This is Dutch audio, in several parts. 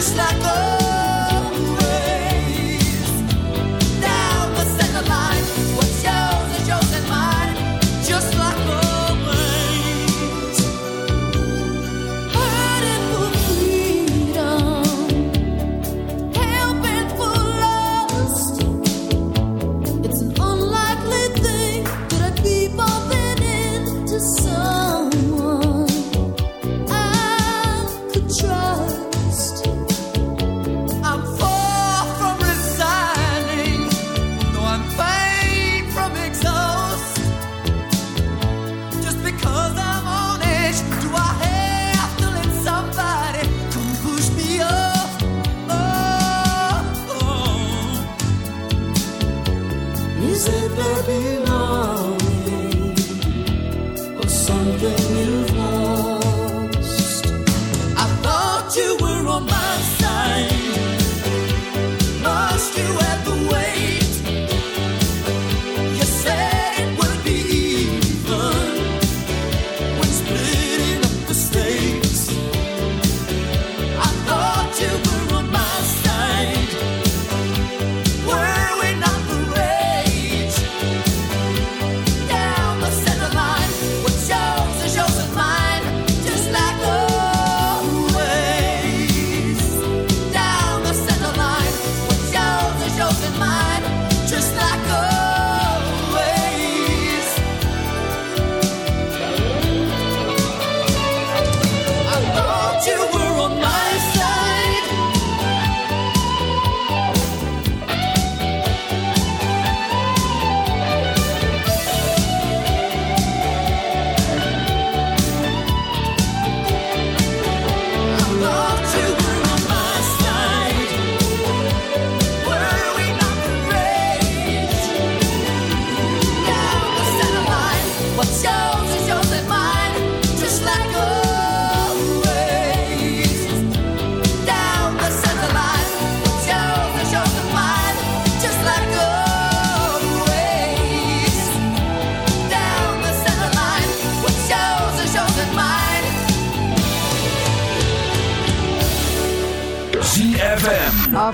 just like gold.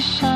shine.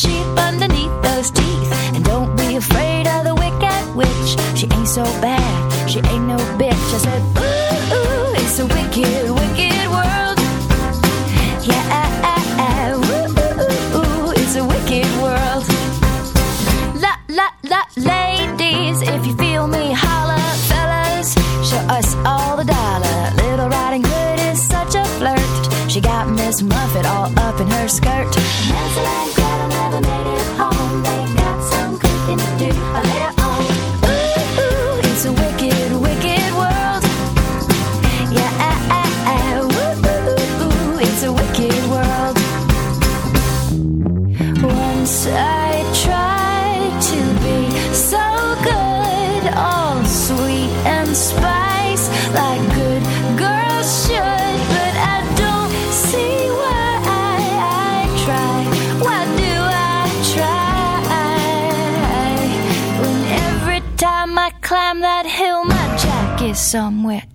she but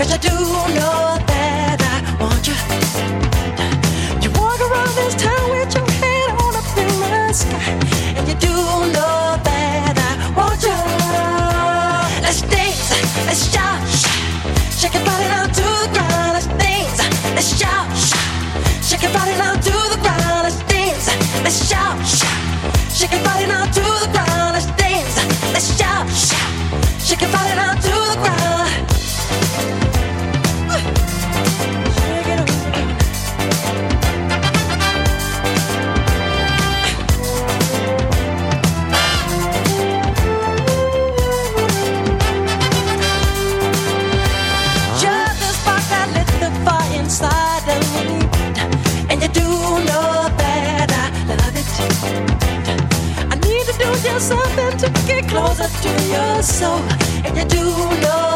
Cause I do know that I want you. You walk around this town with your head on up in the sky. And you do know that I want you. Let's dance, let's shout, shout, shake your body down to the ground. Let's dance, let's shout, shout, shake your body down to the ground. Let's dance, let's shout, shout, shake your body down to the ground. Let's dance, let's shout, shout, shake your body your soul and you do love.